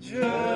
Just